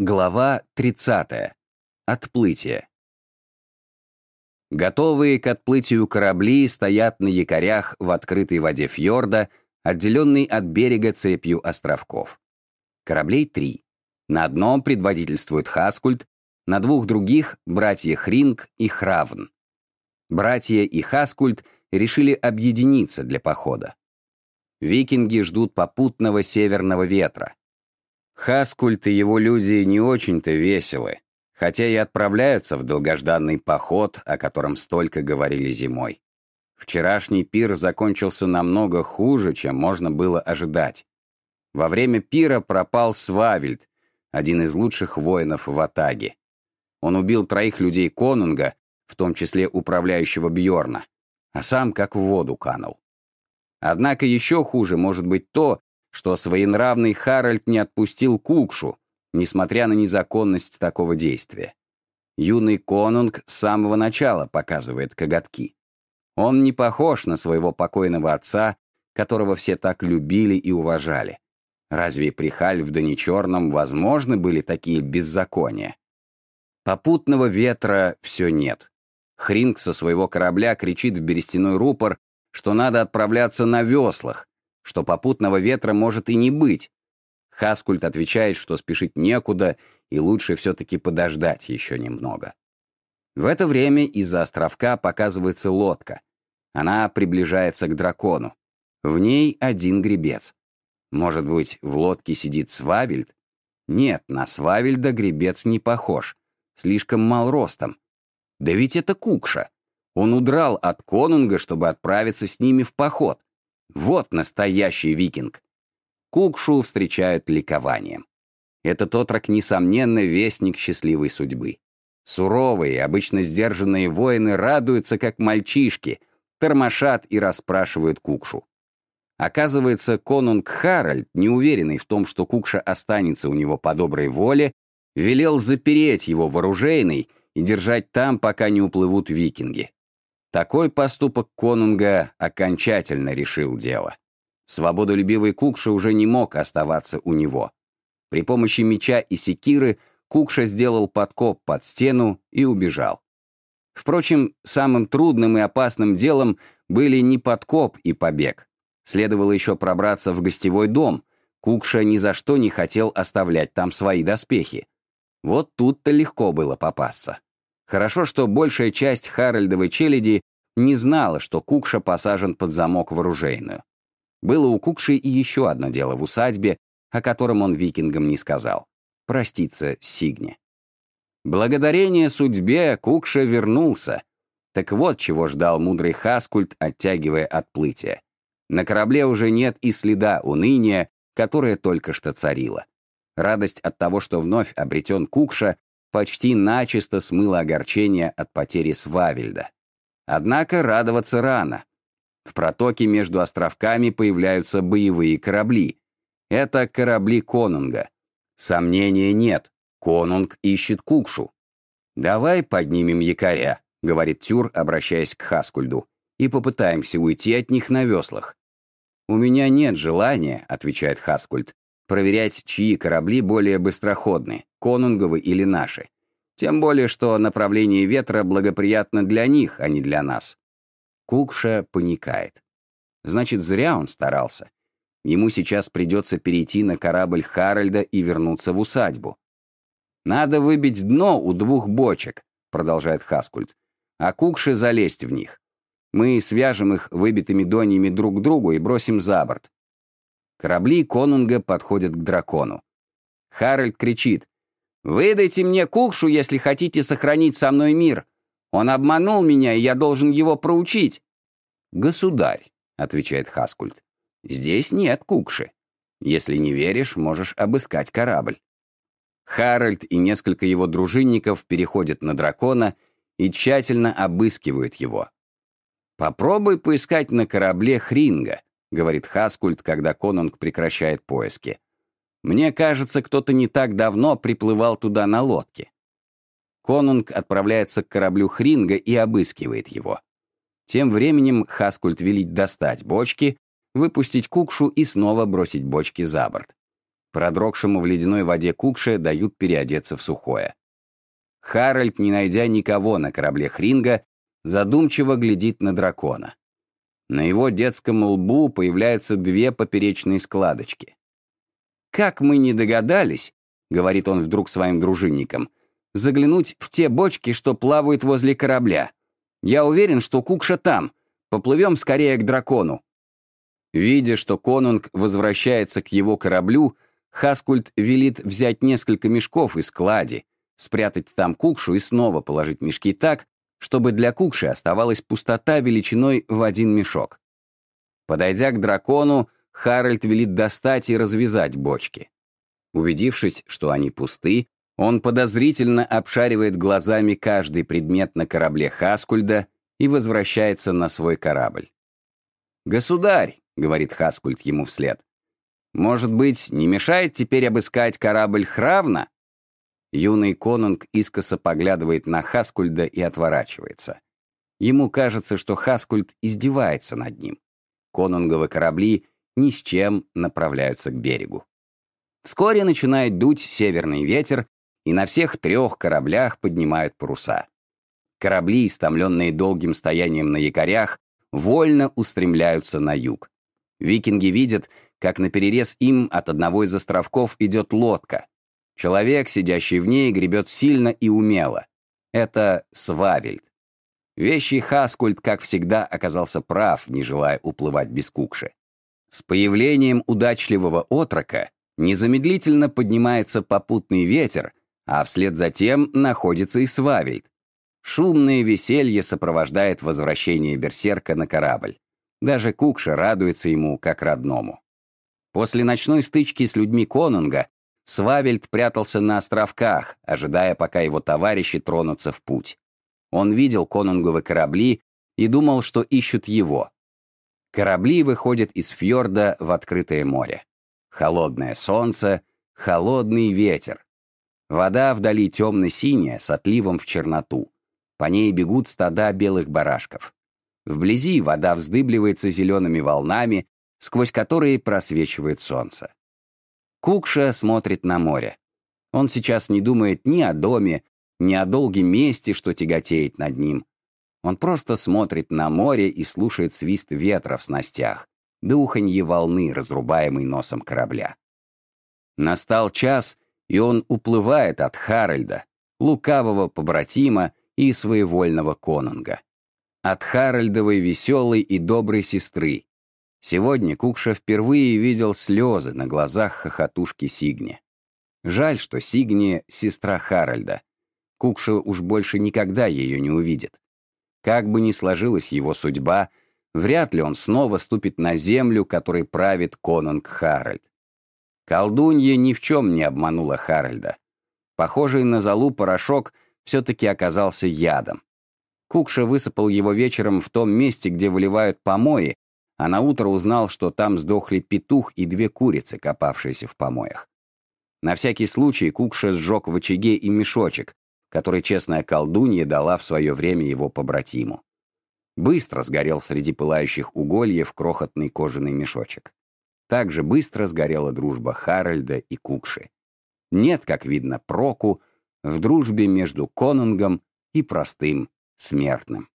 Глава 30. Отплытие. Готовые к отплытию корабли стоят на якорях в открытой воде фьорда, отделенной от берега цепью островков. Кораблей три. На одном предводительствует Хаскульт, на двух других — братья Хринг и Хравн. Братья и Хаскульт решили объединиться для похода. Викинги ждут попутного северного ветра. Хаскульт и его люди не очень-то веселы, хотя и отправляются в долгожданный поход, о котором столько говорили зимой. Вчерашний пир закончился намного хуже, чем можно было ожидать. Во время пира пропал Свавельд, один из лучших воинов в Атаге. Он убил троих людей Конунга, в том числе управляющего Бьорна, а сам как в воду канул. Однако еще хуже может быть то, что своенравный Харальд не отпустил Кукшу, несмотря на незаконность такого действия. Юный конунг с самого начала показывает коготки. Он не похож на своего покойного отца, которого все так любили и уважали. Разве при Хальфдане Черном возможны были такие беззакония? Попутного ветра все нет. Хринг со своего корабля кричит в берестяной рупор, что надо отправляться на веслах, что попутного ветра может и не быть. Хаскульт отвечает, что спешить некуда, и лучше все-таки подождать еще немного. В это время из-за островка показывается лодка. Она приближается к дракону. В ней один гребец. Может быть, в лодке сидит Свавельд? Нет, на Свавельда гребец не похож. Слишком мал ростом. Да ведь это Кукша. Он удрал от конунга, чтобы отправиться с ними в поход. Вот настоящий викинг. Кукшу встречают ликованием. Этот отрок, несомненно, вестник счастливой судьбы. Суровые, обычно сдержанные воины радуются, как мальчишки, тормошат и расспрашивают Кукшу. Оказывается, конунг Харальд, неуверенный в том, что Кукша останется у него по доброй воле, велел запереть его в оружейной и держать там, пока не уплывут викинги. Такой поступок конунга окончательно решил дело. Свободолюбивый Кукша уже не мог оставаться у него. При помощи меча и секиры Кукша сделал подкоп под стену и убежал. Впрочем, самым трудным и опасным делом были не подкоп и побег. Следовало еще пробраться в гостевой дом. Кукша ни за что не хотел оставлять там свои доспехи. Вот тут-то легко было попасться. Хорошо, что большая часть Харальдовой челяди не знала, что Кукша посажен под замок в оружейную. Было у Кукши и еще одно дело в усадьбе, о котором он викингам не сказал. Проститься Сигне. Благодарение судьбе Кукша вернулся. Так вот, чего ждал мудрый Хаскульт, оттягивая отплытие. На корабле уже нет и следа уныния, которое только что царило. Радость от того, что вновь обретен Кукша, почти начисто смыло огорчение от потери Свавельда. Однако радоваться рано. В протоке между островками появляются боевые корабли. Это корабли Конунга. Сомнения нет, Конунг ищет Кукшу. «Давай поднимем якоря», — говорит Тюр, обращаясь к Хаскульду, «и попытаемся уйти от них на веслах». «У меня нет желания», — отвечает Хаскульд, проверять, чьи корабли более быстроходны, конунговы или наши. Тем более, что направление ветра благоприятно для них, а не для нас. Кукша паникает. Значит, зря он старался. Ему сейчас придется перейти на корабль Харальда и вернуться в усадьбу. «Надо выбить дно у двух бочек», — продолжает Хаскульт, «а Кукше залезть в них. Мы свяжем их выбитыми доньями друг к другу и бросим за борт. Корабли конунга подходят к дракону. Харальд кричит. «Выдайте мне Кукшу, если хотите сохранить со мной мир. Он обманул меня, и я должен его проучить». «Государь», — отвечает Хаскульт, — «здесь нет Кукши. Если не веришь, можешь обыскать корабль». Харальд и несколько его дружинников переходят на дракона и тщательно обыскивают его. Попробуй поискать на корабле Хринга. — говорит Хаскульт, когда Конунг прекращает поиски. «Мне кажется, кто-то не так давно приплывал туда на лодке». Конунг отправляется к кораблю Хринга и обыскивает его. Тем временем Хаскульт велит достать бочки, выпустить кукшу и снова бросить бочки за борт. Продрогшему в ледяной воде Кукше дают переодеться в сухое. Харальд, не найдя никого на корабле Хринга, задумчиво глядит на дракона. На его детском лбу появляются две поперечные складочки. «Как мы не догадались», — говорит он вдруг своим дружинникам, «заглянуть в те бочки, что плавают возле корабля. Я уверен, что Кукша там. Поплывем скорее к дракону». Видя, что конунг возвращается к его кораблю, Хаскульт велит взять несколько мешков из клади, спрятать там Кукшу и снова положить мешки так, чтобы для Кукши оставалась пустота величиной в один мешок. Подойдя к дракону, Харальд велит достать и развязать бочки. Убедившись, что они пусты, он подозрительно обшаривает глазами каждый предмет на корабле Хаскульда и возвращается на свой корабль. «Государь», — говорит Хаскульд ему вслед, «может быть, не мешает теперь обыскать корабль Хравна?» Юный конунг искоса поглядывает на Хаскульда и отворачивается. Ему кажется, что Хаскульд издевается над ним. Конунговы корабли ни с чем направляются к берегу. Вскоре начинает дуть северный ветер, и на всех трех кораблях поднимают паруса. Корабли, истомленные долгим стоянием на якорях, вольно устремляются на юг. Викинги видят, как на перерез им от одного из островков идет лодка, Человек, сидящий в ней, гребет сильно и умело. Это Свавельд. Вещий Хаскульт, как всегда, оказался прав, не желая уплывать без кукши. С появлением удачливого отрока незамедлительно поднимается попутный ветер, а вслед за тем находится и Свавельд. Шумное веселье сопровождает возвращение берсерка на корабль. Даже Кукша радуется ему как родному. После ночной стычки с людьми Конунга Свавельд прятался на островках, ожидая, пока его товарищи тронутся в путь. Он видел конунговы корабли и думал, что ищут его. Корабли выходят из фьорда в открытое море. Холодное солнце, холодный ветер. Вода вдали темно-синяя, с отливом в черноту. По ней бегут стада белых барашков. Вблизи вода вздыбливается зелеными волнами, сквозь которые просвечивает солнце. Кукша смотрит на море. Он сейчас не думает ни о доме, ни о долгом месте, что тяготеет над ним. Он просто смотрит на море и слушает свист ветра в снастях, да уханье волны, разрубаемой носом корабля. Настал час, и он уплывает от Харальда, лукавого побратима и своевольного конунга. От Харальдовой веселой и доброй сестры, Сегодня Кукша впервые видел слезы на глазах хохотушки Сигни. Жаль, что Сигни — сестра Харальда. Кукша уж больше никогда ее не увидит. Как бы ни сложилась его судьба, вряд ли он снова ступит на землю, которой правит конунг Харальд. Колдунья ни в чем не обманула Харальда. Похожий на золу порошок все-таки оказался ядом. Кукша высыпал его вечером в том месте, где выливают помои, а на утро узнал, что там сдохли петух и две курицы, копавшиеся в помоях. На всякий случай Кукша сжег в очаге и мешочек, который честная колдунья дала в свое время его побратиму. Быстро сгорел среди пылающих угольев крохотный кожаный мешочек. Так же быстро сгорела дружба Харальда и Кукши. Нет, как видно, проку в дружбе между конунгом и простым смертным.